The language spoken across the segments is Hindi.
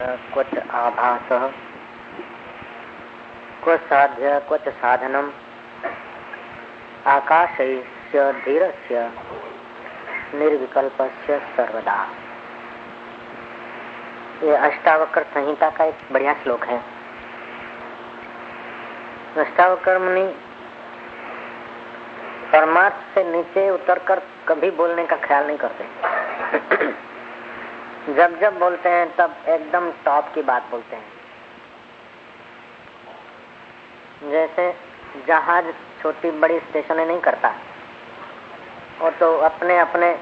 क्वच आभास। क्व साध्य, क्वच साधनम। आकाशस्य धीरस्य, निर्विकल्पस्य सर्वदा। ये अष्टावक्र संहिता का एक बढ़िया श्लोक है। अष्टावक्र मुनि परमार्थ से नीचे उतरकर कभी बोलने का ख्याल नहीं करते। जब जब बोलते हैं, तब एकदम टॉप की बात बोलते हैं। जैसे जहाज़ छोटी बड़ी स्टेशन नहीं करता, वो तो अपने अपने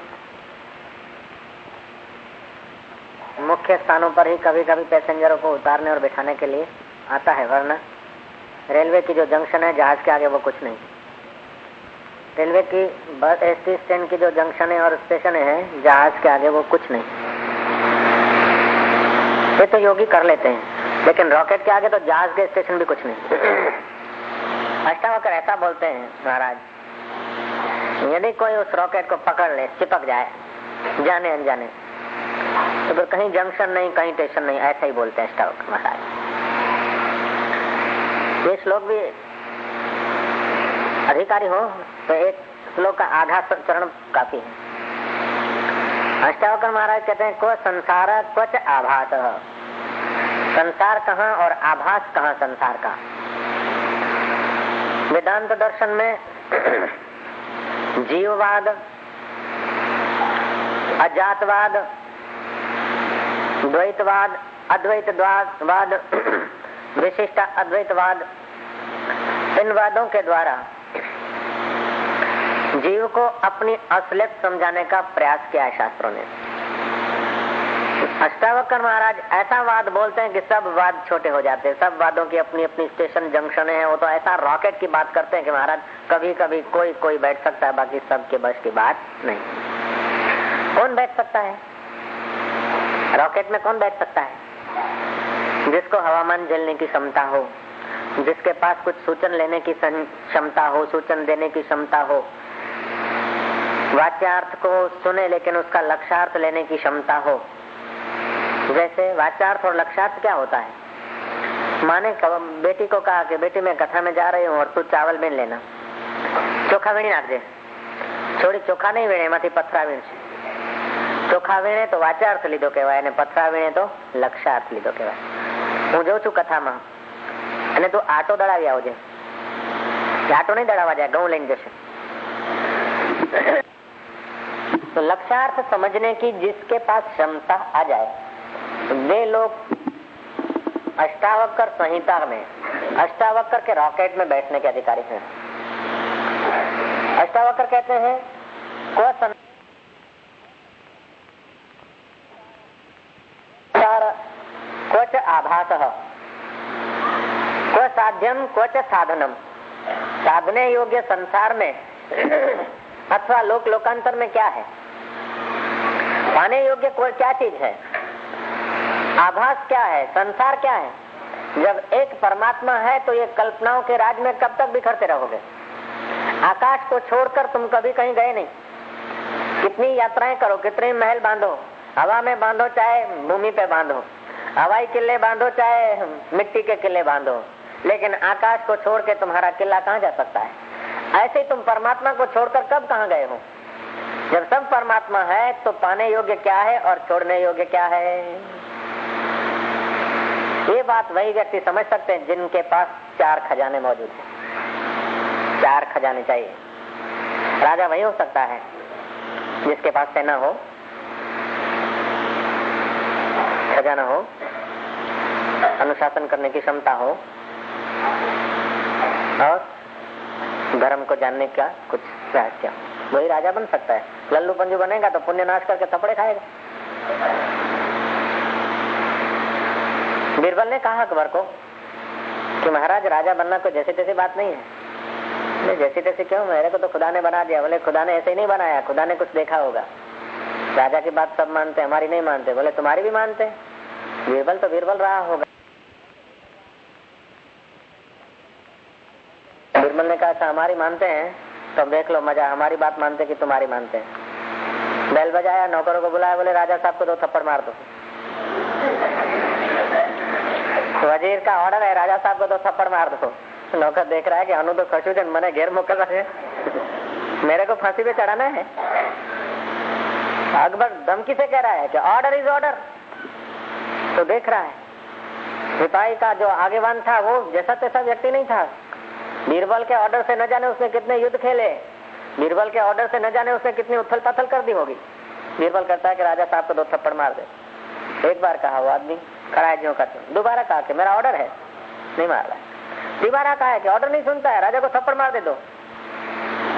मुख्य स्थानों पर ही कभी कभी पैसेंजरों को उतारने और बिठाने के लिए आता है, वरना रेलवे की जो जंक्शन है, जहाज़ के आगे वो कुछ नहीं। रेलवे की बस, एस टी स्टैंड की जो जंक्शन है और स्टेशन है, जहाज़ के आगे वो कुछ नहीं। ये तो योगी कर लेते हैं। लेकिन रॉकेट के आगे तो जहाज़ के स्टेशन भी कुछ नहीं। अष्टावकर ऐसा बोलते हैं महाराज यदि कोई उस रॉकेट को पकड़ ले चिपक जाए जाने अनजाने तो फिर कहीं जंक्शन नहीं कहीं स्टेशन नहीं ऐसा ही बोलते हैं अष्टावकर महाराज। ये श्लोक भी अधिकारी हो तो एक श्लोक का आधा चरण काफ़ी है। अष्टावकर महाराज कहते हैं, को संसार क्वच आभास संसार कहाँ और आभास कहाँ संसार का? वेदांत दर्शन में जीववाद, अजातवाद, द्वैतवाद, अद्वैतवाद, विशिष्ट अद्वैतवाद, इन वादों के द्वारा जीव को अपनी असलियत समझाने का प्रयास किया है शास्त्रों ने। अष्टावकर महाराज, ऐसा वाद बोलते हैं कि सब वाद छोटे हो जाते हैं। सब वादों की अपनी अपनी स्टेशन जंक्शन है। वो तो ऐसा रॉकेट की बात करते हैं कि महाराज कभी कभी कोई कोई बैठ सकता है, बाकी सबके बस की बात नहीं। कौन बैठ सकता है? रॉकेट में कौन बैठ सकता है? जिसको हवामान झेलने की क्षमता हो, जिसके पास कुछ सूचन लेने की क्षमता हो, सूचन देने की क्षमता हो वाच्यार्थ को सुने लेकिन उसका लक्ष्यार्थ लेने की क्षमता हो जैसे वाच्यार्थ और लक्ष्यार्थ क्या होता है माने बेटी को कहा कि बेटी मैं कथा में जा रही हूँ और तू चावल बीन लेना ચોખા વીણી નાખજે થોડી ચોખા નહીં વીણે એમાંથી પથરા વીણશે ચોખા વીણે તો વાચાર્થ લીધો કહેવાય અને પથરા વીણે તો લક્ષ્યાર્થ લીધો કહેવાય હું જઉં છું કથામાં અને તું આટો દળાવી આવજે આટો નહીં દળાવવા જાય ઘઉં લઈને જશે तो लक्ष्यार्थ समझने की जिसके पास क्षमता आ जाए। वे लोग अष्टावक्र संहिता में, अष्टावक्र के रॉकेट में बैठने के अधिकारी हैं। अष्टावक्र कहते हैं क्वच आभास। क्व साध्यम क्वच साधनम साधने योग्य संसार में अथवा लोक लोकांतर में क्या है? पाने योग्य कोई क्या चीज़ है? आभास क्या है? संसार क्या है? जब एक परमात्मा है तो ये कल्पनाओं के राज में कब तक बिखरते रहोगे? आकाश को छोड़कर तुम कभी कहीं गए नहीं। कितनी यात्राएँ करो, कितने महल बांधो, हवा में बांधो चाहे भूमि पे बांधो, हवाई किले बांधो चाहे मिट्टी के किले बांधो, लेकिन आकाश को छोड़ के तुम्हारा किला कहाँ जा सकता है? ऐसे तुम परमात्मा को छोड़कर कब कहाँ गए हो? जब सब परमात्मा है तो पाने योग्य क्या है और छोड़ने योग्य क्या है? ये बात वही व्यक्ति समझ सकते हैं जिनके पास चार खजाने मौजूद हैं। चार खजाने चाहिए। राजा वही हो सकता है जिसके पास सेना हो, खजाना हो, अनुशासन करने की क्षमता हो, और धर्म को जानने का कुछ रहस्य वही राजा बन सकता है। लल्लू पंजू बनेगा तो पुण्य नाश करके थपड़े खाएगा। बीरबल ने कहा अकबर को कि महाराज, राजा बनना कोई जैसे तैसे बात नहीं है। नहीं जैसे तैसे क्यों? मेरे को तो खुदा ने बना दिया। बोले, खुदा ने ऐसे ही नहीं बनाया। खुदा ने कुछ देखा होगा। राजा की बात सब मानते, हमारी नहीं मानते। बोले, तुम्हारी भी मानते। बीरबल तो बीरबल रहा होगा। बीरबल ने कहा हमारी मानते हैं। तो देख लो, मज़ा हमारी बात मानते कि तुम्हारी मानते हैं। बैल बजाया, नौकरों को बुलाया, बोले, राजा साहब को दो थप्पड़ मार दो। वज़ीर का ऑर्डर है, राजा साहब को तो थप्पड़ मार दो। नौकर देख रहा है कि अनु तो खशुजन, मैंने घेर मोकल रहे मेरे को फांसी पे चढ़ाना है? अकबर धमकी से कह रहा है कि ऑर्डर इज़ ऑर्डर तो देख रहा है। सिपाही का जो आगेवान था, वो जैसा तैसा व्यक्ति नहीं था। बीरबल के ऑर्डर से न जाने उसने कितने युद्ध खेले। बीरबल के ऑर्डर से न जाने उसने कितनी उथल पथल कर दी होगी। बीरबल करता है कि राजा साहब को दो थप्पड़ मार दे। एक बार कहा वो आदमी, खड़ा है जो करते दोबारा कहा कि मेरा ऑर्डर है। नहीं मार रहा दोबारा कहा है कि ऑर्डर नहीं सुनता है। राजा को थप्पड़ मार दे दो।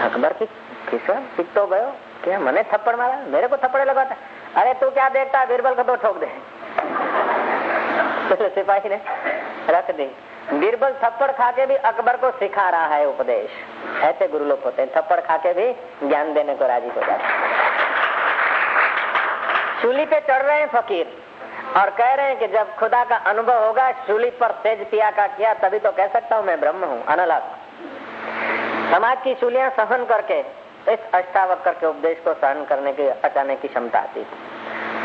अकबर की किस तो गयो। क्या मैंने थप्पड़ मारा? मेरे को थप्पड़े लगाता अरे तू क्या देखता है? बीरबल को दो ठोक दे। सिपाही ने रख दी। बीरबल थप्पड़ खा के भी अकबर को सिखा रहा है उपदेश। ऐसे गुरु लोग होते हैं, थप्पड़ खा के भी ज्ञान देने को राज़ी हो जाते चूली पे चढ़ रहे हैं फकीर और कह रहे हैं कि जब खुदा का अनुभव होगा चूली पर तेज पिया का किया, तभी तो कह सकता हूँ मैं ब्रह्म हूँ अनलग समाज की चूलियाँ सहन करके, इस अष्टावक्र के उपदेश को सहन करने की, अचानक की क्षमता आती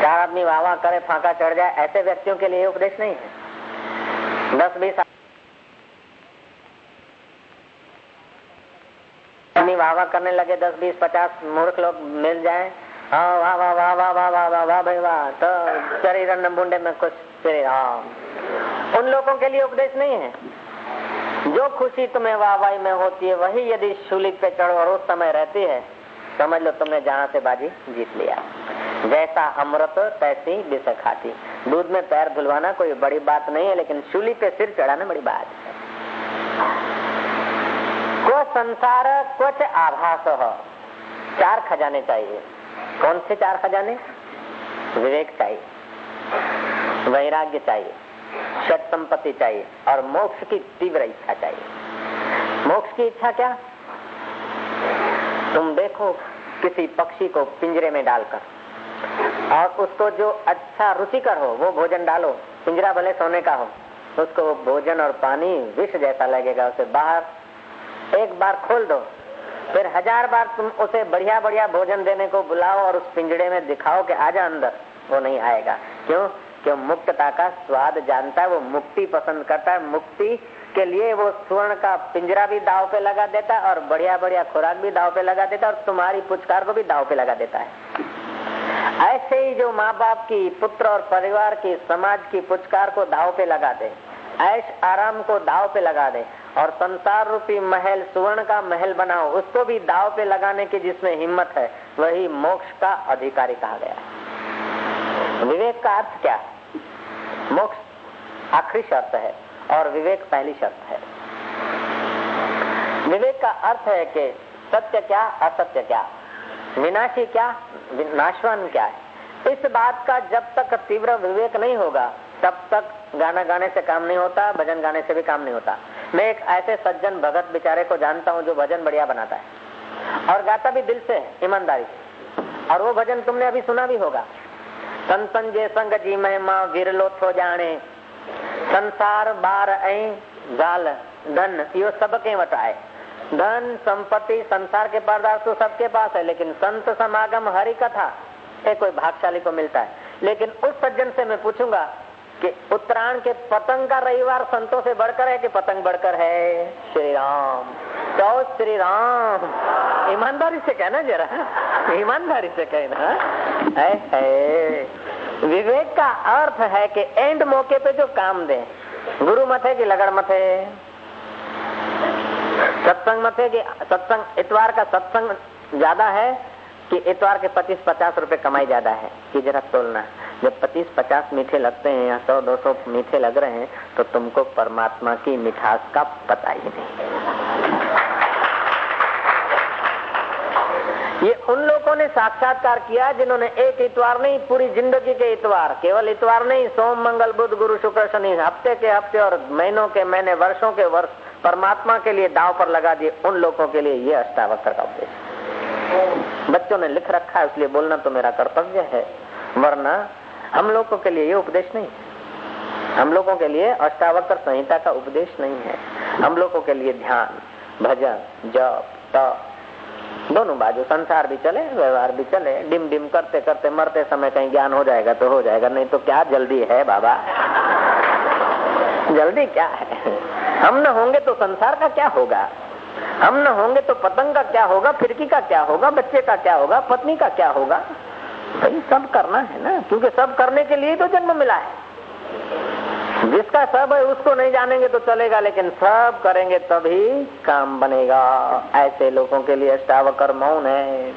चार आदमी वाह करे, फांका चढ़ जाए, ऐसे व्यक्तियों के लिए उपदेश नहीं है। दस, बीस आदमी वाह वाह करने लगे, दस, बीस, पचास मूर्ख लोग मिल जाए। हाँ वाह वाह वाह वाह वाह वाह वाह वाह, भाई, वाह। तो शरीर बुंडे में कुछ हाँ। उन लोगों के लिए उपदेश नहीं है। जो खुशी तुम्हें वाहवाही में होती है, वही यदि शूलित पे चढ़ो और उस समय रहती है, समझ लो तुमने जहाँ से बाजी जीत लिया। जैसा अमृत तैसी बिस खाती। दूध में पैर धुलवाना कोई बड़ी बात नहीं है, लेकिन शूली पे सिर चढ़ाना बड़ी बात है। संसार कुछ आभास चार खजाने चाहिए। कौन से चार खजाने? विवेक चाहिए। वैराग्य चाहिए। सत संपत्ति चाहिए। और मोक्ष की तीव्र इच्छा चाहिए। मोक्ष की इच्छा क्या? तुम देखो, किसी पक्षी को पिंजरे में डालकर। और उसको जो अच्छा रुचिकर हो, वो भोजन डालो। पिंजरा भले सोने का हो, उसको वो भोजन और पानी विष जैसा लगेगा, उसे बाहर एक बार खोल दो। फिर हज़ार बार तुम उसे बढ़िया बढ़िया भोजन देने को बुलाओ और उस पिंजरे में दिखाओ कि आजा अंदर, वो नहीं आएगा। क्यों? क्यों मुक्तता का स्वाद जानता है, वो मुक्ति पसंद करता है। मुक्ति के लिए वो स्वर्ण का पिंजरा भी दाव पे लगा देता है और बढ़िया बढ़िया खुराक भी दाव पे लगा देता है और तुम्हारी पुचकार को भी दाव पे लगा देता है। ऐसे ही जो माँ बाप की, पुत्र और परिवार की, समाज की पुचकार को दाव पे लगा दे। ऐश आराम को दाव पे लगा दे। और संसार रूपी महल, सुवर्ण का महल बनाओ, उसको भी दाव पे लगाने की जिसमें हिम्मत है, वही मोक्ष का अधिकारी कहा गया विवेक का अर्थ क्या मोक्ष आखिरी शर्त है और विवेक पहली शर्त है। विवेक का अर्थ है कि सत्य क्या, असत्य क्या? विनाशी क्या, नाशवान क्या है? इस बात का जब तक तीव्र विवेक नहीं होगा, तब तक गाना गाने से काम नहीं होता, भजन गाने से भी काम नहीं होता। मैं एक ऐसे सज्जन भगत बेचारे को जानता हूँ जो भजन बढ़िया बनाता है। और गाता भी दिल से है ईमानदारी से। और वो भजन तुमने अभी सुना भी होगा। संतन जे संग जी महिमा विरलो थो जाने। संसार बार ऐं, गाल, धन इहो सब के वटि आहे धन, संपत्ति, संसार के पदार्थ तो सबके पास है, लेकिन संत समागम हरि कथा, ये कोई भागशाली को मिलता है। लेकिन उस सज्जन से मैं पूछूँगा कि उत्तरायण के पतंग का रविवार संतों से बढ़कर है कि पतंग बढ़कर है? श्री राम तो श्री राम ईमानदारी से कहना जरा। ईमानदारी से कहना है, है। विवेक का अर्थ है कि एंड मौके पे जो काम दे। गुरु मत है की लगड़ मत है। सत्संग मथे की सत्संग इतवार का सत्संग ज़्यादा है कि इतवार के पच्चीस पचास रुपए कमाई ज़्यादा है। कि जरा तोलना। जब पच्चीस पचास मीठे लगते हैं या सौ, दो सौ मीठे लग रहे हैं तो तुमको परमात्मा की मिठास का पता ही नहीं। ये उन लोगों ने साक्षात्कार किया जिन्होंने एक इतवार नहीं, पूरी ज़िंदगी के इतवार, केवल इतवार नहीं, सोम, मंगल, बुध, गुरु, शुक्र, शनि, हफ़्ते के हफ़्ते और महीनों के महीने, वर्षों के वर्ष, परमात्मा के लिए दाव पर लगा दिए उन लोगों के लिए ये अष्टावक्र का उपदेश बच्चों ने लिख रखा है, इसलिए बोलना तो मेरा कर्तव्य है, वरना हम लोगों के लिए ये उपदेश नहीं है। हम लोगों के लिए अष्टावक्र संहिता का उपदेश नहीं है। हम लोगों के लिए ध्यान, भजन, जप, तप, दोनों बाजू संसार भी चले, व्यवहार भी चले डिम डिम करते करते मरते समय कहीं ज्ञान हो जाएगा तो हो जाएगा, नहीं तो क्या जल्दी है बाबा? जल्दी क्या है? हम न होंगे तो संसार का क्या होगा? हम न होंगे तो पतंग का क्या होगा? फिरकी का क्या होगा? बच्चे का क्या होगा? पत्नी का क्या होगा? भाई, सब करना है ना? क्योंकि सब करने के लिए तो जन्म मिला है। जिसका सब है, उसको नहीं जानेंगे तो चलेगा, लेकिन सब करेंगे तभी काम बनेगा। ऐसे लोगों के लिए अष्टावकर मौन है।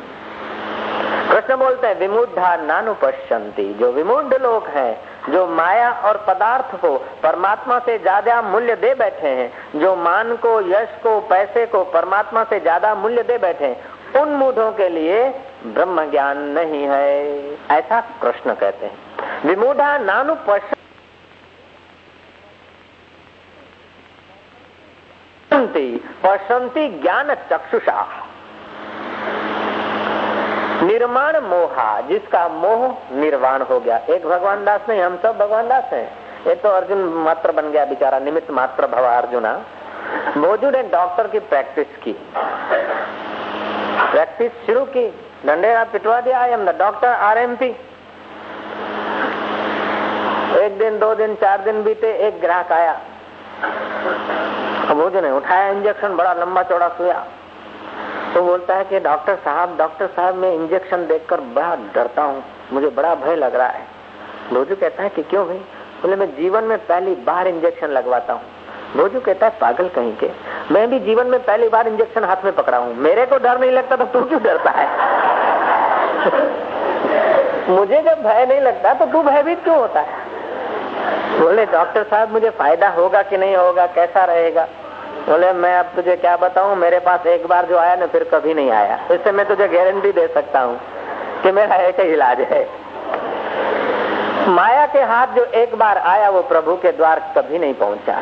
कृष्ण बोलते हैं, विमुद्धा नानुपश्यंती जो विमुद्ध लोग हैं, जो माया और पदार्थ को परमात्मा से ज़्यादा मूल्य दे बैठे हैं, जो मान को, यश को, पैसे को परमात्मा से ज़्यादा मूल्य दे बैठे हैं, उन मूढ़ों के लिए ब्रह्म ज्ञान नहीं है। ऐसा कृष्ण कहते हैं। विमूढ़ा नानु पशंति ज्ञान चक्षुषा। निर्माण मोहा, जिसका मोह निर्वाण हो गया। एक भगवान दास नहीं, हम सब भगवान दास हैं। ये तो अर्जुन मात्र बन गया बेचारा, निमित्त मात्र भवा अर्जुना। मौजूद है डॉक्टर की प्रैक्टिस की। प्रैक्टिस शुरू की। डंडेरा पिटवा दिया I am the doctor R M P एक दिन, दो दिन, चार दिन बीते, एक ग्राहक आया। भोजन ने उठाया इंजेक्शन बड़ा लंबा चौड़ा सोया। तो बोलता है कि डॉक्टर साहब डॉक्टर साहब, मैं इंजेक्शन देखकर बड़ा डरता हूँ। मुझे बड़ा भय लग रहा है। भोजू कहता है कि क्यों भाई? बोले, मैं जीवन में पहली बार इंजेक्शन लगवाता हूँ। भोजू कहता है, पागल कहीं के? मैं भी जीवन में पहली बार इंजेक्शन हाथ में पकड़ा हूँ। मेरे को डर नहीं लगता तो तू क्यों डरता है? मुझे जब भय नहीं लगता तो तू भयभीत क्यों होता है? बोले, डॉक्टर साहब, मुझे फ़ायदा होगा कि नहीं होगा, कैसा रहेगा? बोले, मैं अब तुझे क्या बताऊँ? मेरे पास एक बार जो आया ना, फिर कभी नहीं आया। इससे मैं तुझे गारंटी दे सकता हूँ कि मेरा एक ही इलाज है। माया के हाथ जो एक बार आया, वो प्रभु के द्वार कभी नहीं पहुँचा।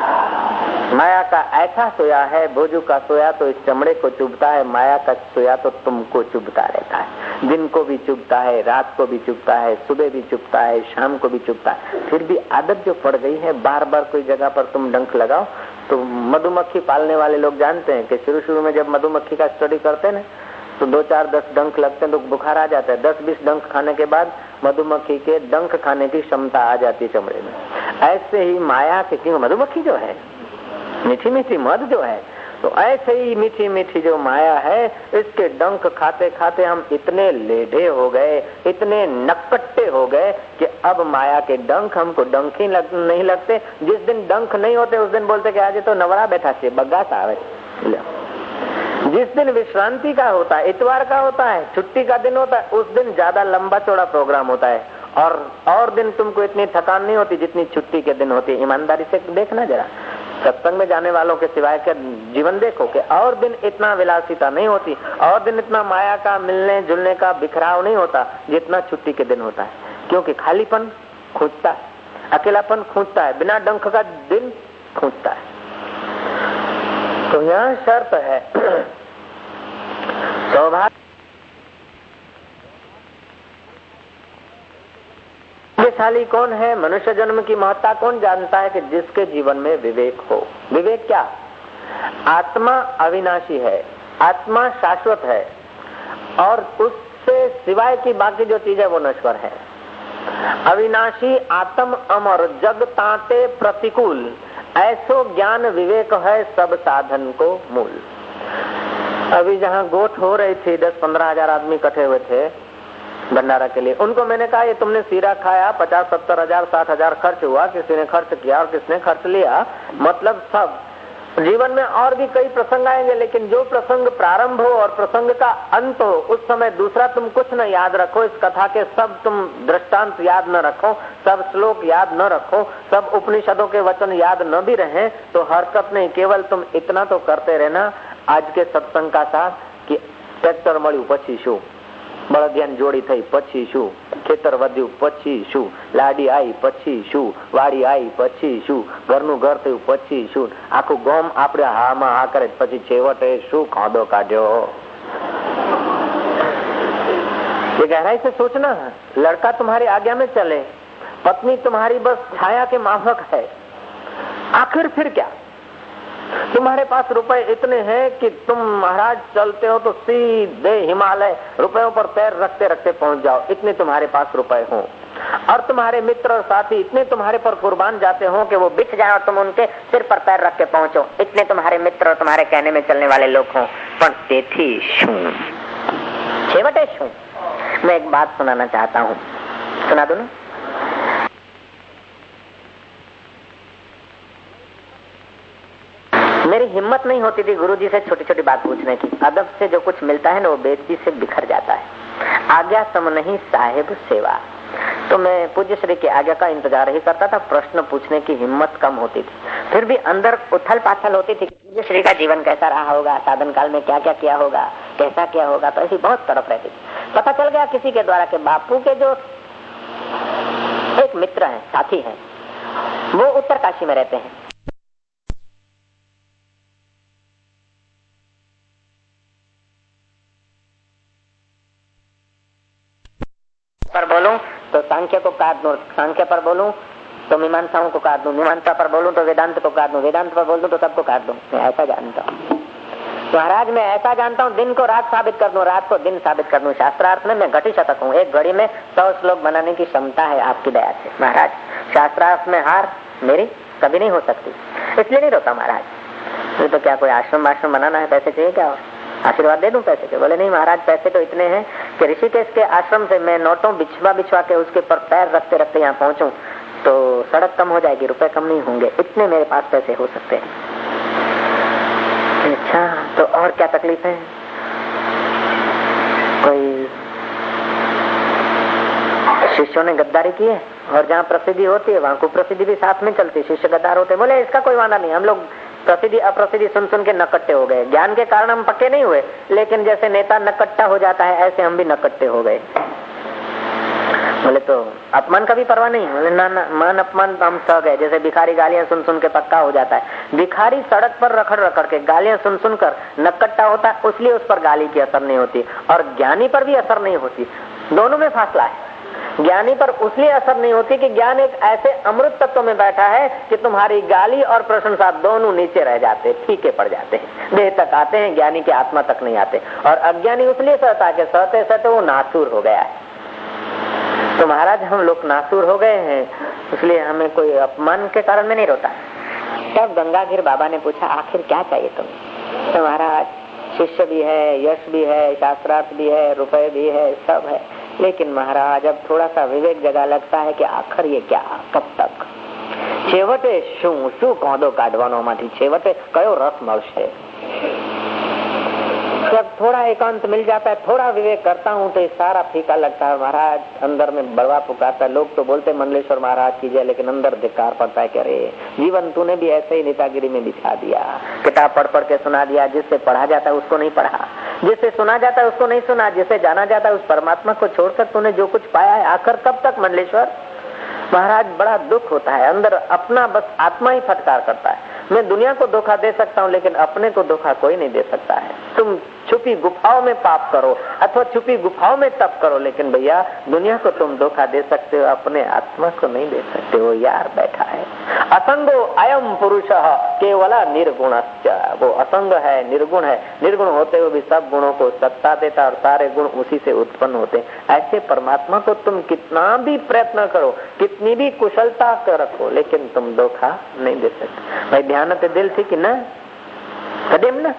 माया का ऐसा सोया है भोजू का सोया तो इस चमड़े को चुभता है, माया का सोया तो तुमको चुभता रहता है। दिन को भी चुभता है, रात को भी चुभता है, सुबह भी चुभता है, शाम को भी चुभता है। फिर भी आदत जो पड़ गई है बार बार कोई जगह पर तुम डंक लगाओ तो मधुमक्खी पालने वाले लोग जानते हैं कि शुरू शुरू में जब मधुमक्खी का स्टडी करते हैं तो दो चार दस डंक लगते हैं तो बुखार आ जाता है। दस बीस डंक खाने के बाद मधुमक्खी के डंक खाने की क्षमता आ जाती चमड़े में। ऐसे ही माया के क्यों मधुमक्खी जो है मीठी मीठी मध जो है तो ऐसे ही मीठी मीठी जो माया है इसके डंक खाते खाते हम इतने लेढ़े हो गए इतने नकट्टे हो गए कि अब माया के डंक हमको डंक ही लग, नहीं लगते। जिस दिन डंक नहीं होते उस दिन बोलते कि आज तो नवरा बैठा से बग्गा सा जिस दिन विश्रांति का होता है, इतवार का होता है, छुट्टी का दिन होता है, उस दिन ज़्यादा लंबा चौड़ा प्रोग्राम होता है। और और दिन तुमको इतनी थकान नहीं होती जितनी छुट्टी के दिन होती है। ईमानदारी से देखना जरा। सत्संग में जाने वालों के सिवाय के जीवन देखो कि और दिन इतना विलासिता नहीं होती, और दिन इतना माया का, मिलने, जुलने का बिखराव नहीं होता जितना छुट्टी के दिन होता है। क्योंकि खालीपन खूंचता है, अकेलापन खूंचता है, बिना डंख का दिन खूंचता है। तो यहाँ शर्त है। सौभाग्य कौन है? मनुष्य जन्म की महत्ता कौन जानता है कि जिसके जीवन में विवेक हो? विवेक क्या? आत्मा अविनाशी है। आत्मा शाश्वत है। और उससे सिवाय की बाकी जो चीज़ है, वो नश्वर है। अविनाशी आत्म अमर, जग ताते प्रतिकूल। ऐसो ज्ञान विवेक है सब साधन को मूल। अभी जहाँ गोठ हो रही थी, दस पंद्रह हज़ार आदमी इकट्ठे हुए थे भंडारा के लिए, उनको मैंने कहा, ये तुमने सीरा खाया, पचास, सत्तर हज़ार, साठ हज़ार खर्च हुआ, किसी ने खर्च किया और किसने खर्च लिया? मतलब सब। जीवन में और भी कई प्रसंग आएंगे लेकिन जो प्रसंग प्रारंभ हो और प्रसंग का अंत हो उस समय दूसरा तुम कुछ न याद रखो इस कथा के सब तुम दृष्टांत याद न रखो सब श्लोक याद न रखो सब उपनिषदों के वचन याद न भी रहे तो हरकत नहीं केवल तुम इतना तो करते रहना आज के सत्संग का साथ कि ट्रैक्टर મળ્યું પછી શું બળદિયાની જોડી થઈ પછી શું ખેતર વધ્યું પછી શું લાડી આવી પછી શું વાડી આવી પછી શું ઘરનું ઘર થયું પછી શું આખું ગોમ આપણે હામાં હા કરે પછી છેવટે શું ખાંડો કાઢ્યો ये गहराई से सोचना लड़का तुम्हारी आज्ञा में चले पत्नी तुम्हारी बस छाया के माफक है आखिर फिर क्या तुम्हारे पास रुपए इतने हैं कि तुम महाराज चलते हो तो सीधे हिमालय रुपयों पर पैर रखते रखते पहुँच जाओ। इतने तुम्हारे पास रुपए हो। और तुम्हारे मित्र और साथी इतने तुम्हारे पर कुर्बान जाते हो कि वो बिछ जाए और तुम उनके सिर पर पैर रख के पहुंचो। इतने तुम्हारे मित्र और तुम्हारे कहने में चलने वाले लोग हो। पर तेथी शू। छेवटे मैं एक बात सुनाना चाहता हूँ। सुना दो ना मेरी हिम्मत नहीं होती थी गुरुजी से छोटी छोटी बात पूछने की। अदब से जो कुछ मिलता है ना, वो बेदबी से बिखर जाता है। आज्ञा सम नहीं साहेब सेवा। तो मैं पूज्य श्री की आज्ञा का इंतज़ार ही करता था, प्रश्न पूछने की हिम्मत कम होती थी। फिर भी अंदर उथल पाथल होती थी पूज्य श्री का जीवन कैसा रहा होगा, साधन काल में क्या क्या किया होगा, कैसा क्या होगा तो ऐसी बहुत तरफ़ रहती थी। पता चल गया किसी के द्वारा के बापू के जो एक मित्र है, साथी है, वो उत्तर काशी में रहते हैं पर बोलूँ तो सांख्य को काट दू सांख्य पर बोलूँ तो मीमांसाओं को काट दू मीमांसा पर बोलूँ तो वेदांत को काट दू वेदांत पर बोल दू तो सबको काट दू मैं ऐसा जानता हूँ। महाराज, मैं ऐसा जानता हूँ, दिन को रात साबित कर दू, रात को दिन साबित कर दू। शास्त्रार्थ में मैं घटी शतक हूँ। एक घड़ी में सौ श्लोक बनाने की क्षमता है आपकी दया से, महाराज। शास्त्रार्थ में हार मेरी कभी नहीं हो सकती। इसलिए नहीं रोता महाराज। तो क्या कोई आश्रम आश्रम बनाना है? पैसे चाहिए क्या? आशीर्वाद दे दूँ पैसे के? बोले, नहीं महाराज, पैसे तो इतने हैं कि ऋषिकेश के आश्रम से मैं नोटों बिछवा बिछवा के उसके पर पैर रखते रखते यहाँ पहुंचू तो सड़क कम हो जाएगी, रुपए कम नहीं होंगे। इतने मेरे पास पैसे हो सकते हैं। अच्छा तो और क्या तकलीफ़ है? कोई शिष्यों ने गद्दारी की है? और जहाँ प्रसिद्धि होती है, वहाँ को प्रसिद्धि भी साथ में चलती है। शिष्य गद्दार होते बोले, इसका कोई वादा नहीं, हम लोग प्रसिद्धि, अप्रसिद्धि सुन सुन के नकट्टे हो गए। ज्ञान के कारण हम पक्के नहीं हुए, लेकिन जैसे नेता नकट्टा हो जाता है, ऐसे हम भी नकट्टे हो गए। बोले तो अपमान का भी परवाह नहीं बोले, ना ना, मान अपमान तो हम सह गए जैसे भिखारी गालियाँ सुन सुन के पक्का हो जाता है। भिखारी सड़क पर रखड़ रखड़ के गालियाँ सुन सुनकर नकट्टा होता है, उसलिए उस पर गाली की असर नहीं होती। और ज्ञानी पर भी असर नहीं होती। दोनों में फासला है। ज्ञानी पर उसलिए असर नहीं होती कि ज्ञान एक ऐसे अमृत तत्व में बैठा है कि तुम्हारी गाली और प्रशंसा दोनों नीचे रह जाते, फीके पड़ जाते हैं। देह तक आते हैं, ज्ञानी के आत्मा तक नहीं आते। और अज्ञानी उसलिए सहता के सहते सहते वो नासुर हो गया है। तो महाराज, हम लोग नासुर हो गए हैं, इसलिए हमें कोई अपमान के कारण में नहीं रोता। तब गंगाधीर बाबा ने पूछा, आखिर क्या चाहिए तुम्हें? तो महाराज, शिष्य भी है, यश भी है, शास्त्रार्थ भी है, रुपए भी है, सब है। लेकिन महाराज अब थोड़ा सा विवेक जगह लगता है कि आखिर ये क्या कब तक છેવટે શું શું કોંદો કાઢવાનો માંથી છેવટે કયો રસ મળશે जब थोड़ा एकांत मिल जाता है, थोड़ा विवेक करता हूँ तो ये सारा फीका लगता है। महाराज, अंदर में बड़वा पुकारता है। लोग तो बोलते मंडलेश्वर महाराज की जय, लेकिन अंदर धिकार पड़ता है करे जीवन तूने भी ऐसे ही नेतागिरी में बिछा दिया। किताब पढ़ पढ़ के सुना दिया, जिससे पढ़ा जाता है उसको नहीं पढ़ा। जिससे सुना जाता है उसको नहीं सुना जिसे जाना जाता है उस परमात्मा को छोड़कर तूने जो कुछ पाया है, आखिर कब तक मंडलेश्वर महाराज, बड़ा दुख होता है। अंदर अपना बस आत्मा ही फटकार करता है। मैं दुनिया को धोखा दे सकता हूँ, लेकिन अपने को धोखा कोई नहीं दे सकता है। तुम छुपी गुफाओं में पाप करो, अथवा छुपी गुफाओं में तप करो, लेकिन भैया, दुनिया को तुम धोखा दे सकते हो, अपने आत्मा को नहीं दे सकते हो, यार बैठा है। असंगो अयम पुरुष, केवल निर्गुण वो असंग है, निर्गुण है। निर्गुण होते हुए भी सब गुणों को सत्ता देता और सारे गुण उसी से उत्पन्न होते ऐसे परमात्मा को तुम कितना भी प्रयत्न करो, कितनी भी कुशलता रखो, लेकिन तुम धोखा नहीं दे सकते। भाई ध्यान ते दिल थी कि न? कदम ना?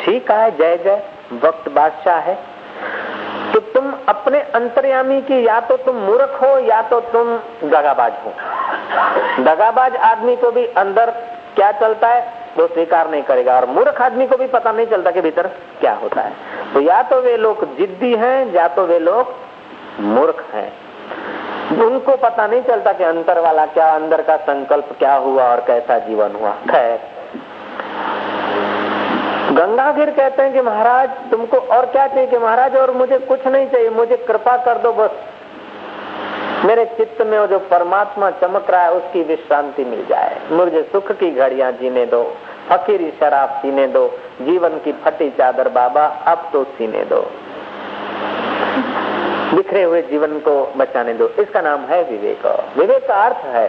ठीक है जय जय, वक्त बादशाह है। तो तुम अपने अंतर्यामी की या तो तुम मूर्ख हो, या तो तुम दगाबाज हो। दगाबाज आदमी को भी अंदर क्या चलता है, वो स्वीकार नहीं करेगा। और मूर्ख आदमी को भी पता नहीं चलता कि भीतर क्या होता है। तो या तो वे लोग जिद्दी हैं, या तो वे लोग मूर्ख हैं। उनको पता नहीं चलता कि अंतर वाला क्या, अंदर का संकल्प क्या हुआ और कैसा जीवन हुआ। खैर। गंगाधीर कहते हैं कि महाराज, तुमको और क्या चाहिए कि महाराज, और मुझे कुछ नहीं चाहिए, मुझे कृपा कर दो बस। मेरे चित्त में वो जो परमात्मा चमक रहा है, उसकी विश्रांति मिल जाए। मुझे सुख की घड़ियाँ जीने दो, फकीरी शराब पीने दो, जीवन की फटी चादर बाबा, अब तो सीने दो। बिखरे हुए जीवन को बचाने दो। इसका नाम है विवेक। विवेक का अर्थ है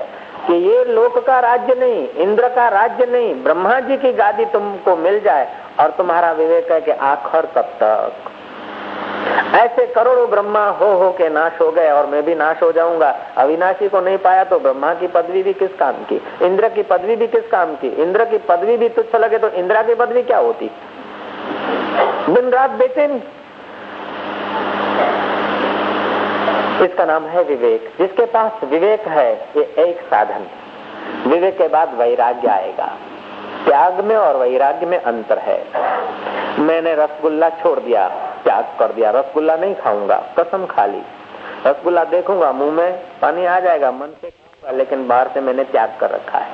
कि ये लोक का राज्य नहीं, इंद्र का राज्य नहीं, ब्रह्मा जी की गादी तुमको मिल जाए और तुम्हारा विवेक है कि आखिर कब तक। ऐसे करोड़ों ब्रह्मा हो हो के नाश हो गए और मैं भी नाश हो जाऊँगा। अविनाशी को नहीं पाया तो ब्रह्मा की पदवी भी किस काम की? इंद्र की पदवी भी किस काम की? इंद्र की पदवी भी तुच्छ लगे तो इंद्रा की पदवी क्या होती? दिन रात बेचैन इसका नाम है विवेक, जिसके पास विवेक है, ये एक साधन। विवेक के बाद वैराग्य आएगा। त्याग में और वैराग्य में अंतर है। मैंने रसगुल्ला छोड़ दिया, त्याग कर दिया, रसगुल्ला नहीं खाऊँगा, कसम खा ली। रसगुल्ला देखूँगा, मुँह में पानी आ जाएगा, मन से लेकिन बाहर से मैंने त्याग कर रखा है।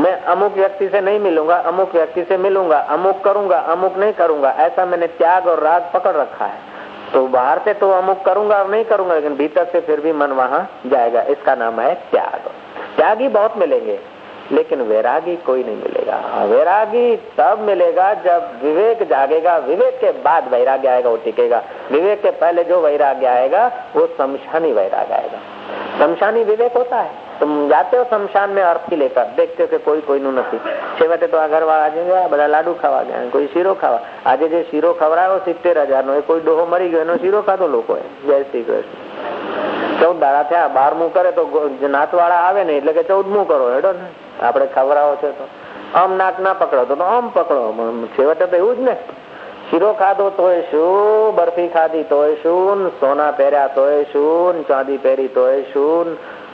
मैं अमुक व्यक्ति से नहीं मिलूँगा, अमुक व्यक्ति से मिलूँगा, अमुक करूँगा, अमुक नहीं करूँगा, ऐसा मैंने त्याग और राग पकड़ रखा है। तो बाहर से तो अमुक करूँगा और नहीं करूँगा, लेकिन भीतर से फिर भी मन वहाँ जाएगा। इसका नाम है त्याग। त्यागी बहुत मिलेंगे, लेकिन वैरागी कोई नहीं मिलेगा। वैरागी तब मिलेगा जब विवेक जागेगा। विवेक के बाद वैराग्य आएगा, वो टिकेगा। विवेक के पहले जो वैराग्य आएगा, वो शमशानी वैराग्य आएगा। शमशानी विवेक होता है। तुम जाते हो शमशान में अर्थी लेकर देखते हो कि कोई कोई નું નથી છેવટે તો આ ઘરવાળા જે ગયા બધા લાડુ ખાવા ગયા કોઈ શીરો ખાવા આજે જે શીરો ખવડાયો સિત્તેર હજાર નો એ કોઈ ડોહો મરી ગયો એનો શીરો ખાધો લોકોએ જય શ્રી કૃષ્ણ ચૌદ દાડા થયા બારમું કરે તો નાથવાળા આવે ને એટલે કે ચૌદમું કરો હેડો ને આપણે ખવડાવો છે તો આમ નાક ના પકડો તો આમ પકડો છેવટે તો એવું જ ને શીરો ખાધો તોય શું બરફી ખાધી તોય શું સોના પહેર્યા તોય શું ચાંદી પહેરી તોય શું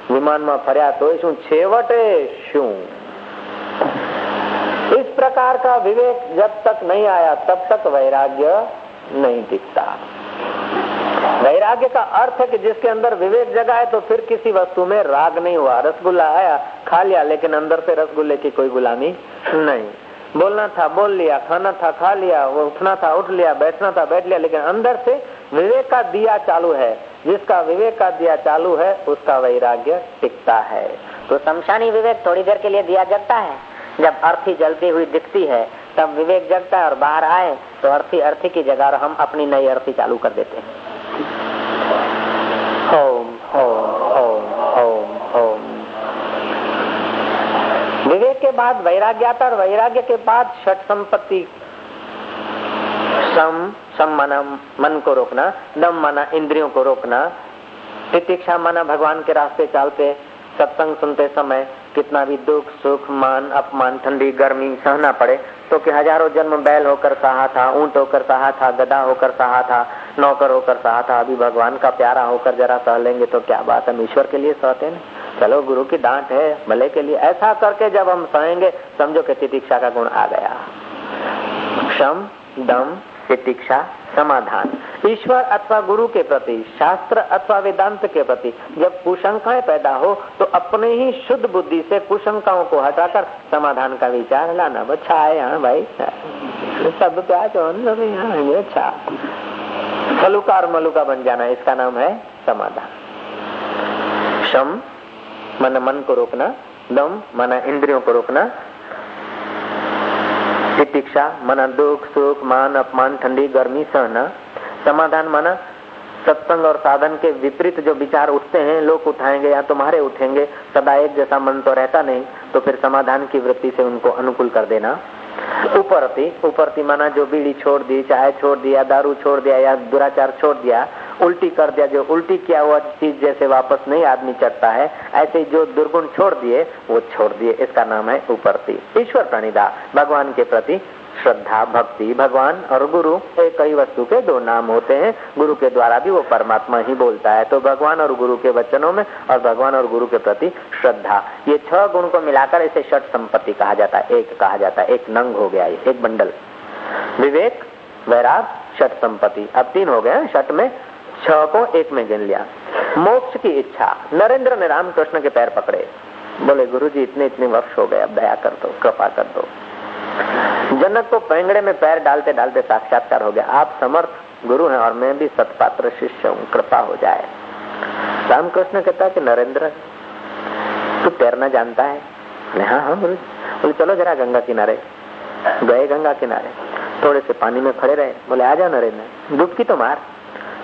વિમાનમાં ફર્યા તોય શું છેવટે શું इस प्रकार का विवेक जब तक नहीं आया तब तक वैराग्य नहीं दिखता वैराग्य का अर्थ है कि जिसके अंदर विवेक जगा है तो फिर किसी वस्तु में राग नहीं हुआ रसगुल्ला आया खा लिया लेकिन अंदर से रसगुल्ले की कोई गुलामी नहीं बोलना था बोल लिया खाना था खा लिया वो उठना था उठ लिया बैठना था बैठ लिया लेकिन अंदर से विवेक का दिया चालू है जिसका विवेक का दिया चालू है, उसका वैराग्य टिकता है। तो शमशानी विवेक थोड़ी देर के लिए दिया जगता है। जब अर्थी जलती हुई दिखती है, तब विवेक जगता है और बाहर आए तो अर्थी अर्थी की जगह हम अपनी नई अर्थी चालू कर देते हैं। ओम ओम ओम ओम विवेक के बाद वैराग्य आता और वैराग्य के बाद छठ संपत्ति सम सम माना मन को रोकना दम माना, इंद्रियों को रोकना। प्रतीक्षा माना, भगवान के रास्ते चलते, सत्संग सुनते समय कितना भी दुख, सुख, मान, अपमान, ठंडी, गर्मी, सहना पड़े तो कि हज़ारों जन्म बैल होकर सहा था, ऊँट होकर सहा था, गधा होकर सहा था, नौकर होकर सहा था, अभी भगवान का प्यारा होकर जरा सह लेंगे तो क्या बात हम ईश्वर के लिए सहते ना। चलो, गुरु की डांट है, भले के लिए। ऐसा करके जब हम सहेंगे समझो कि तितिक्षा का गुण आ गया। क्षम दम प्रतीक्षा, समाधान। ईश्वर अथवा गुरु के प्रति, शास्त्र अथवा वेदांत के प्रति जब कुशंकाएँ पैदा हो तो अपने ही शुद्ध बुद्धि से कुशंकाओं को हटाकर समाधान का विचार लाना। अच्छा है भाई सब प्याज अच्छा मलुका और मलुका बन जाना, इसका नाम है समाधान। शम, मन मन को रोकना। दम, मन, इंद्रियों को रोकना। प्रतीक्षा माना दुख, सुख, मान, अपमान, ठंडी, गर्मी, सहना। समाधान माना, सत्संग और साधन के विपरीत जो विचार उठते हैं, लोग उठाएँगे या तुम्हारे उठेंगे, सदा एक जैसा मन तो रहता नहीं तो फिर समाधान की वृत्ति से उनको अनुकूल कर देना। उपरती उपरती माना जो बीड़ी छोड़ दी, चाय छोड़ दिया, दारू छोड़ दिया या दुराचार छोड़ दिया उल्टी कर दिया, जो उल्टी किया हुआ चीज़ जैसे वापस नहीं आदमी चढ़ता है, ऐसे जो दुर्गुण छोड़ दिए, वो छोड़ दिए। इसका नाम है उपरती। ईश्वर प्रणिदा भगवान के प्रति श्रद्धा, भक्ति। भगवान और गुरु एक ही वस्तु के दो नाम होते हैं। गुरु के द्वारा भी वो परमात्मा ही बोलता है। तो भगवान और गुरु के वचनों में और भगवान और गुरु के प्रति श्रद्धा। ये छह गुण को मिलाकर इसे षट संपत्ति कहा जाता है। एक कहा जाता है। एक नंग हो गया एक बंडल। विवेक, वैराग, षट संपत्ति। अब तीन हो गए षट में छह को एक में गिन लिया। मोक्ष की इच्छा। नरेंद्र ने रामकृष्ण के पैर पकड़े। बोले गुरु जी इतने इतने वर्ष हो गए, अब दया कर दो, कृपा कर दो। जनक को पेंगड़े में पैर डालते डालते साक्षात्कार हो गया। आप समर्थ गुरु हैं और मैं भी सतपात्र शिष्य हूँ। कृपा हो जाए। रामकृष्ण कहता कि नरेंद्र, तू तैरना जानता है? हाँ हाँ गुरु बोले, चलो जरा गंगा किनारे। गए गंगा किनारे। थोड़े से पानी में खड़े रहे। बोले, आ जा नरेंद्र, डुबकी तो मार।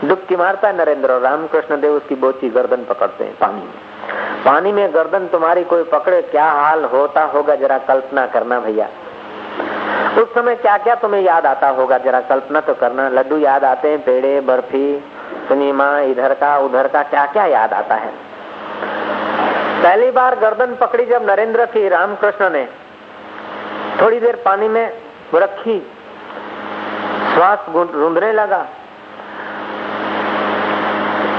डुबकी मारता है, नरेंद्र और रामकृष्ण देव उसकी बोची गर्दन पकड़ते हैं पानी में। पानी में गर्दन तुम्हारी कोई पकड़े, क्या हाल होता होगा, जरा कल्पना करना भैया। उस समय क्या क्या तुम्हें याद आता होगा, जरा कल्पना तो करना। लड्डू याद आते हैं, पेड़े, बर्फ़ी सिनेमा इधर का, उधर का क्या क्या याद आता है? पहली बार गर्दन पकड़ी जब नरेंद्र की रामकृष्ण ने। थोड़ी देर पानी में रखी। श्वास रूंधने लगा।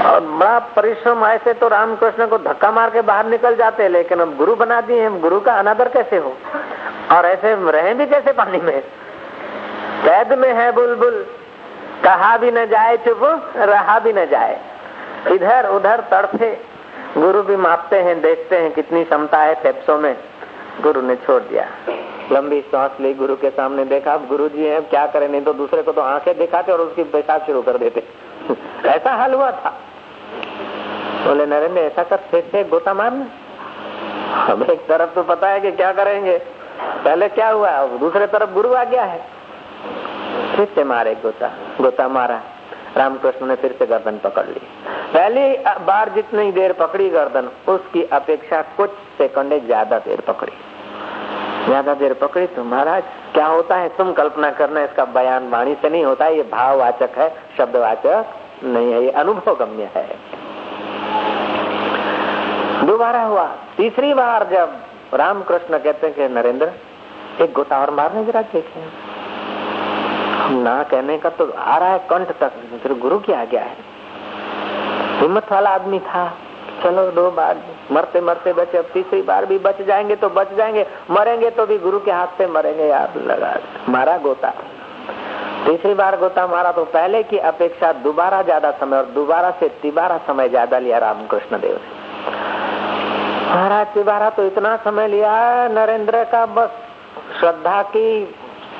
और बड़ा परिश्रम ऐसे तो रामकृष्ण को धक्का मार के बाहर निकल जाते लेकिन अब गुरु बना दिए हम गुरु का अनादर कैसे हो? और ऐसे रहे भी कैसे पानी में? कैद में है बुलबुल, कहा भी न जाए चुप, रहा भी न जाए। इधर उधर तड़फे, गुरु भी मापते हैं, देखते हैं कितनी क्षमता है फेफसों में। गुरु ने छोड़ दिया। लंबी सांस ली, गुरु के सामने देखा, अब गुरु जी है क्या करें, नहीं तो दूसरे को तो आँखें दिखाते और उसकी पेशाब शुरू कर देते। ऐसा हाल हुआ था। बोले, नरेंद्र, ऐसा कर फिर से गोता मारना। अब एक तरफ़ तो पता है कि क्या करेंगे। पहले क्या हुआ? दूसरे तरफ़ गुरु आ गया है। फिर से मारे गोता। गोता मारा। रामकृष्ण ने फिर से गर्दन पकड़ ली। पहली बार जितनी देर पकड़ी गर्दन, उसकी अपेक्षा कुछ सेकंडे ज़्यादा देर पकड़ी। ज़्यादा देर पकड़ी तो महाराज, क्या होता है? तुम कल्पना करना, इसका बयान वाणी से नहीं होता। ये भाववाचक है, शब्दवाचक नहीं है, ये अनुभव गम्य है। दोबारा हुआ। तीसरी बार जब रामकृष्ण कहते हैं कि, नरेंद्र, एक गोता और मारने जरा देखे। ना कहने का तो आ रहा है कंठ तक, फिर गुरु की आ गया है। हिम्मत वाला आदमी था। चलो दो बार, मरते मरते बचे, अब तीसरी बार भी बच जाएँगे तो बच जाएँगे, मरेंगे तो भी गुरु के हाथ से मरेंगे यार, लगा मारा गोता। तीसरी बार गोता मारा तो पहले की अपेक्षा दोबारा ज़्यादा समय और दोबारा से तिबारा समय ज़्यादा लिया रामकृष्ण देव ने। महाराज तिबारा तो इतना समय लिया नरेंद्र का बस श्रद्धा की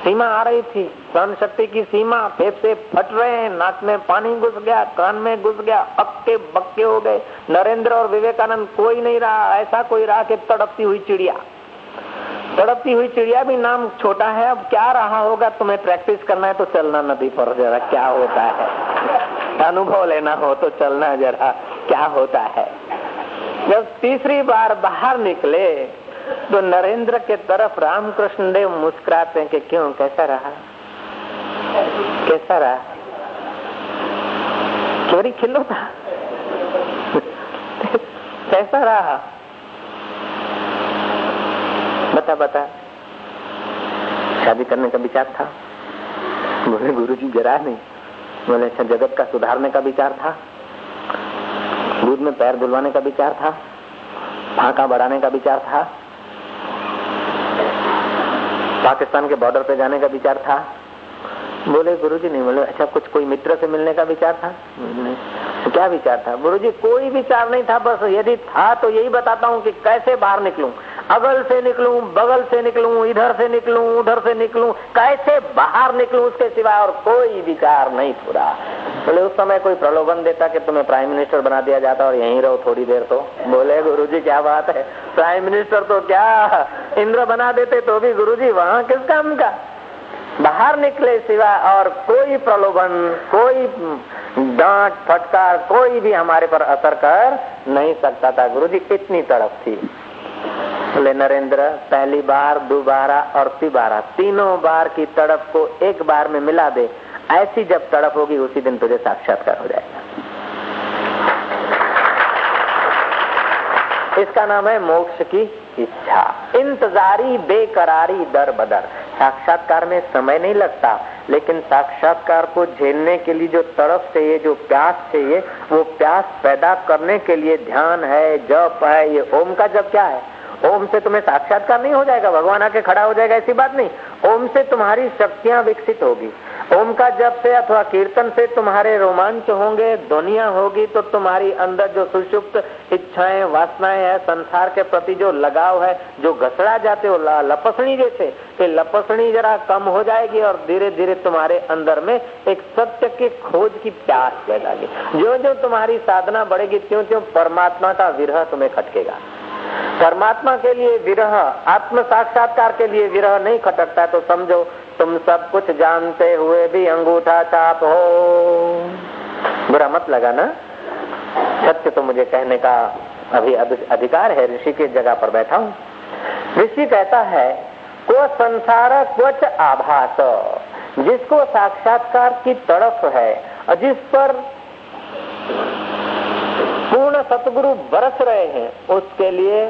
सीमा आ रही थी सहन शक्ति की सीमा फेफड़े फट रहे हैं, नाक में पानी घुस गया, कान में घुस गया अक्के बक्के हो गए। नरेंद्र और विवेकानंद कोई नहीं रहा, ऐसा कोई रहा कि तड़पती हुई चिड़िया। तड़पती हुई चिड़िया भी नाम छोटा है, अब क्या रहा होगा, तुम्हें प्रैक्टिस करना है तो चलना नदी पर जरा, क्या होता है? अनुभव लेना हो तो चलना जरा, क्या होता है? जब तीसरी बार बाहर निकले तो नरेंद्र के तरफ़ रामकृष्ण देव मुस्कुराते हैं कि क्यों, कैसा रहा? कैसा रहा? चोरी खिलो था? कैसा रहा? बता बता। शादी करने का विचार था? बोले गुरु जी जरा नहीं। बोले अच्छा जगत का सुधारने का विचार था? दूध में पैर धुलवाने का विचार था? फाका बढ़ाने का विचार था? पाकिस्तान के बॉर्डर पे जाने का विचार था? बोले, गुरुजी नहीं बोले अच्छा कुछ कोई मित्र से मिलने का विचार था? तो क्या विचार था? गुरुजी, कोई विचार नहीं था, बस यदि था तो यही बताता हूँ कि कैसे बाहर निकलूं? अगल से निकलूं, बगल से निकलूं, इधर से निकलूं, उधर से निकलूं, कैसे बाहर निकलूं उसके सिवा और कोई विचार नहीं पूरा। बोले उस समय कोई प्रलोभन देता कि तुम्हें प्राइम मिनिस्टर बना दिया जाता और यहीं रहो थोड़ी देर तो। बोले, गुरुजी, क्या बात है? प्राइम मिनिस्टर तो क्या? इंद्र बना देते तो भी गुरुजी, वहाँ किस काम का बाहर निकले सिवा और कोई प्रलोभन, कोई डांट, फटकार, कोई भी हमारे पर असर कर नहीं सकता था। गुरुजी, इतनी तड़प थी। बोले, नरेंद्र, पहली बार, दोबारा और तिबारा, तीनों बार की तड़प को एक बार में मिला दे। ऐसी जब तड़प होगी, उसी दिन तुझे साक्षात्कार हो जाएगा। इसका नाम है मोक्ष की इच्छा। इंतजारी, बेकरारी दर बदर साक्षात्कार में समय नहीं लगता, लेकिन साक्षात्कार को झेलने के लिए जो तड़प चाहिए जो प्यास चाहिए वो प्यास पैदा करने के लिए ध्यान है, जप है, ये ओम का जप क्या है? ओम से तुम्हें साक्षात्कार नहीं हो जाएगा, भगवान आके खड़ा हो जाएगा, ऐसी बात नहीं। ओम से तुम्हारी शक्तियाँ विकसित होगी। ओम का जप से अथवा कीर्तन से तुम्हारे रोमांच होंगे, दुनिया होगी तो तुम्हारी अंदर जो सुषुप्त इच्छाएँ, वासनाएँ है, संसार के प्रति जो लगाव है, जो घसड़ा जाते हो लपसणी जैसे ये लपसणी जरा कम हो जाएगी और धीरे धीरे तुम्हारे अंदर में एक सत्य की खोज की प्यास पैदा जो जो तुम्हारी साधना बढ़ेगी त्यों त्यों परमात्मा का विरह तुम्हें खटकेगा। परमात्मा के लिए विरह, आत्म साक्षात्कार के लिए विरह नहीं खटकता है तो समझो तुम सब कुछ जानते हुए भी अंगूठा चाप हो। बुरा मत लगा ना सत्य तो मुझे कहने का अभी अधिकार है, ऋषि की जगह पर बैठा हूँ। ऋषि कहता है को संसार क्वच आभास, जिसको साक्षात्कार की तड़प है और जिस पर पूर्ण सतगुरु बरस रहे हैं, उसके लिए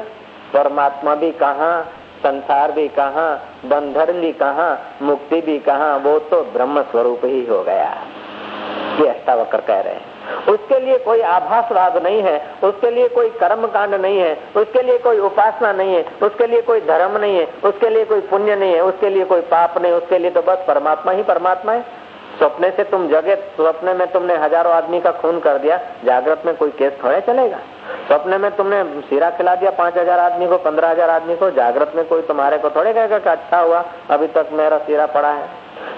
परमात्मा भी कहा संसार भी कहा, बंधन भी कहा, मुक्ति भी कहा, वो तो ब्रह्म स्वरूप ही हो गया। ये अष्टावक्र कह रहे हैं। उसके लिए कोई आभासवाद नहीं है, उसके लिए कोई कर्म कांड नहीं है, उसके लिए कोई उपासना नहीं है, उसके लिए कोई धर्म नहीं है, उसके लिए कोई पुण्य नहीं है, उसके लिए कोई पाप नहीं, उसके लिए तो बस परमात्मा ही परमात्मा है। सपने से तुम जगे, सपने में तुमने हज़ारों आदमी का खून कर दिया, जागृत में कोई केस थोड़े चलेगा। सपने में तुमने सीरा खिला दिया पांच हजार आदमी को पंद्रह हजार आदमी को जागृत में कोई तुम्हारे को थोड़े कहेगा कि अच्छा हुआ अभी तक मेरा सीरा पड़ा है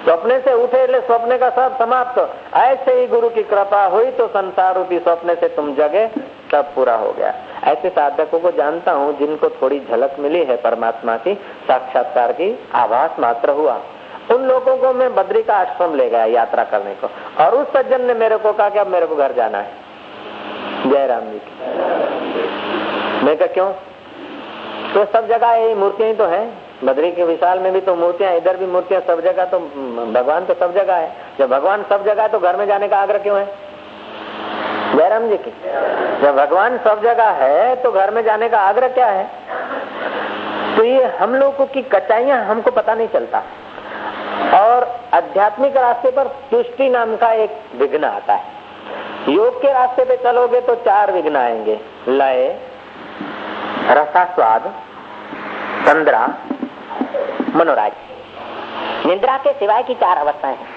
स्वप्ने से उठे એટલે स्वप्ने का सब समाप्त ऐसे ही गुरु की कृपा हुई तो संसार रूपी स्वप्ने से तुम जगे सब पूरा हो गया ऐसे साधकों को जानता हूँ जिनको थोड़ी झलक मिली है परमात्मा की साक्षात्कार की आभास मात्र हुआ उन लोगों को मैं बद्री का आश्रम ले गया यात्रा करने को और उस सज्जन ने मेरे को कहा कि अब मेरे को घर जाना है जय राम जी की। मैं कहा, क्यों? तो सब जगह यही मूर्तियाँ तो है। बद्री के विशाल में भी तो मूर्तियाँ, इधर भी मूर्तियाँ, सब जगह तो भगवान तो सब जगह है। जब भगवान सब जगह है तो घर में जाने का आग्रह क्यों है? जयराम जी की, जब भगवान सब जगह है तो घर में जाने का आग्रह क्या है? तो ये हम लोगों की कचाइयाँ हमको पता नहीं चलता। और आध्यात्मिक रास्ते पर तुष्टि नाम का एक विघ्न आता है। योग के रास्ते पे चलोगे तो चार विघ्न आएंगे लय रसा स्वाद तंद्रा मनोराज निद्रा के सिवाय की चार अवस्थाएं हैं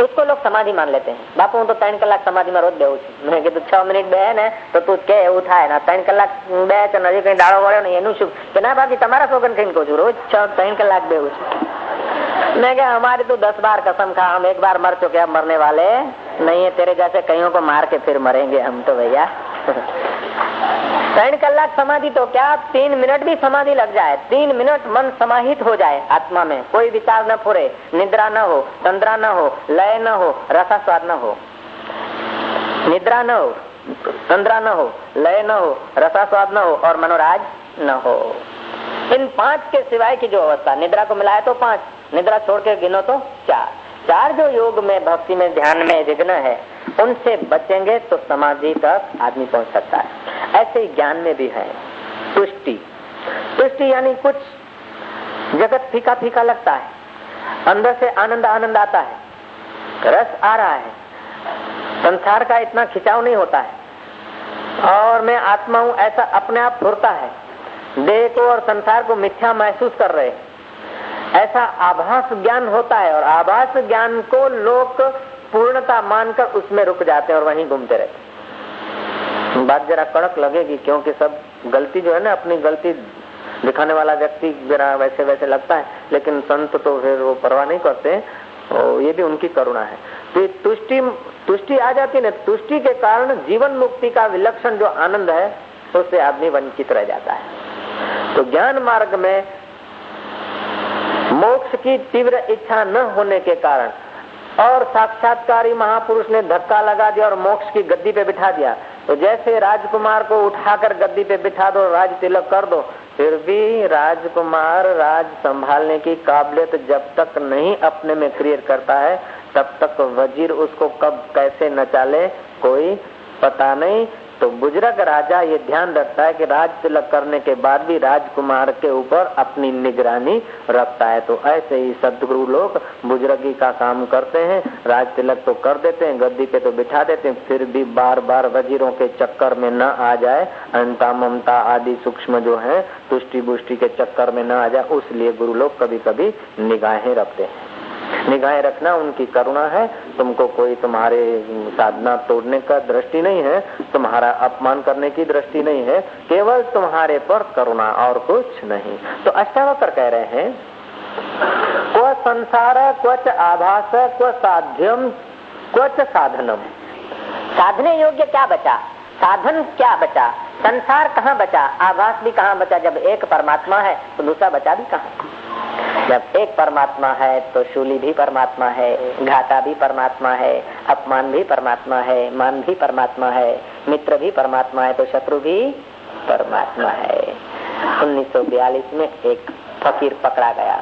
उसको लोग समाधि मान लेते हैं बापू હું તો ત્રણ કલાક સમાધિમાં રોજ બેહું છું મેં કીધું છ મિનિટ બે ને તો તું કે એવું થાય ને ત્રણ કલાક બે છે હજી કઈ દાડો વળ્યો ને એનું શું કે ના બાકી તમારા સોગન થઈને કહું છું રોજ છ ત્રણ કલાક બેહું છું मैं क्या हमारी तो दस बार कसम खा हम एक बार मर चुके हम मरने वाले नहीं है, तेरे जैसे कईयों को मार के फिर मरेंगे हम तो भैया। तीन कलाक समाधि तो क्या, तीन मिनट भी समाधि लग जाए, तीन मिनट मन समाहित हो जाए आत्मा में। कोई विचार न फुरे, निद्रा न हो, तंद्रा न हो, लय न हो रसा स्वाद न हो। निद्रा न हो, तंद्रा न हो, लय न हो रसा स्वाद न हो और मनोराज न हो। इन पाँच के सिवाय की जो अवस्था, निद्रा को मिलाए तो पाँच, निद्रा छोड़ के गिनो तो चार। चार जो योग में, भक्ति में, ध्यान में विघ्न है, उनसे बचेंगे तो समाधि तक आदमी पहुँच सकता है। ऐसे ही ज्ञान में भी है। तुष्टि। तुष्टि यानी कुछ जगत फीका फीका लगता है। अंदर से आनंद आनंद आता है। रस आ रहा है। संसार का इतना खिंचाव नहीं होता है। और मैं आत्मा हूँ, ऐसा अपने आप फुरता है। देह को और संसार को मिथ्या महसूस कर रहे हैं। ऐसा आभास ज्ञान होता है और आभास ज्ञान को लोग पूर्णता मानकर उसमें रुक जाते हैं और वहीं घूमते रहते बात जरा कड़क लगेगी, क्योंकि सब गलती जो है ना, अपनी गलती दिखाने वाला व्यक्ति जरा वैसे वैसे लगता है, लेकिन संत तो फिर वो परवाह नहीं करते और ये भी उनकी करुणा है। तो तुष्टि तुष्टि आ जाती है तुष्टि के कारण जीवन मुक्ति का विलक्षण जो आनंद है, उससे आदमी वंचित रह जाता है। तो ज्ञान मार्ग में मोक्ष की तीव्र इच्छा न होने के कारण। और साक्षात्कारी महापुरुष ने धक्का लगा दिया और मोक्ष की गद्दी पे बिठा दिया। तो जैसे राजकुमार को उठाकर गद्दी पे बिठा दो, राज तिलक कर दो, फिर भी राजकुमार राज संभालने की काबिलियत जब तक नहीं अपने में क्रिएट करता है, तब तक वज़ीर उसको कब कैसे नचाले कोई पता नहीं। तो बुज़ुर्ग राजा ये ध्यान रखता है कि राज तिलक करने के बाद भी राजकुमार के ऊपर अपनी निगरानी रखता है। तो ऐसे ही सदगुरु लोग बुजुर्गी का काम करते हैं, राज तिलक तो कर देते हैं, गद्दी पे तो बिठा देते हैं, फिर भी बार बार वजीरों के चक्कर में न आ जाए अंता ममता आदि सूक्ष्म जो है तुष्टि बुष्टि के चक्कर में न आ जाए, उसलिए गुरु लोग कभी कभी निगाहें रखते हैं। निगाहें रखना उनकी करुणा है। तुमको कोई तुम्हारे साधना तोड़ने का दृष्टि नहीं है। तुम्हारा अपमान करने की दृष्टि नहीं है। केवल तुम्हारे पर करुणा और कुछ नहीं। तो अष्टावकर कह रहे हैं, क्व संसार क्वच आभास, क्व साध्यम क्वच साधनम। साधने योग्य क्या बचा? साधन क्या बचा? संसार कहाँ बचा? आभास भी कहाँ बचा? जब एक परमात्मा है तो दूसरा बचा भी कहाँ? जब एक परमात्मा है तो शूली भी परमात्मा है घाटा भी परमात्मा है, अपमान भी परमात्मा है, मान भी परमात्मा है, मित्र भी परमात्मा है तो शत्रु भी परमात्मा है। 1942 में एक फकीर पकड़ा गया।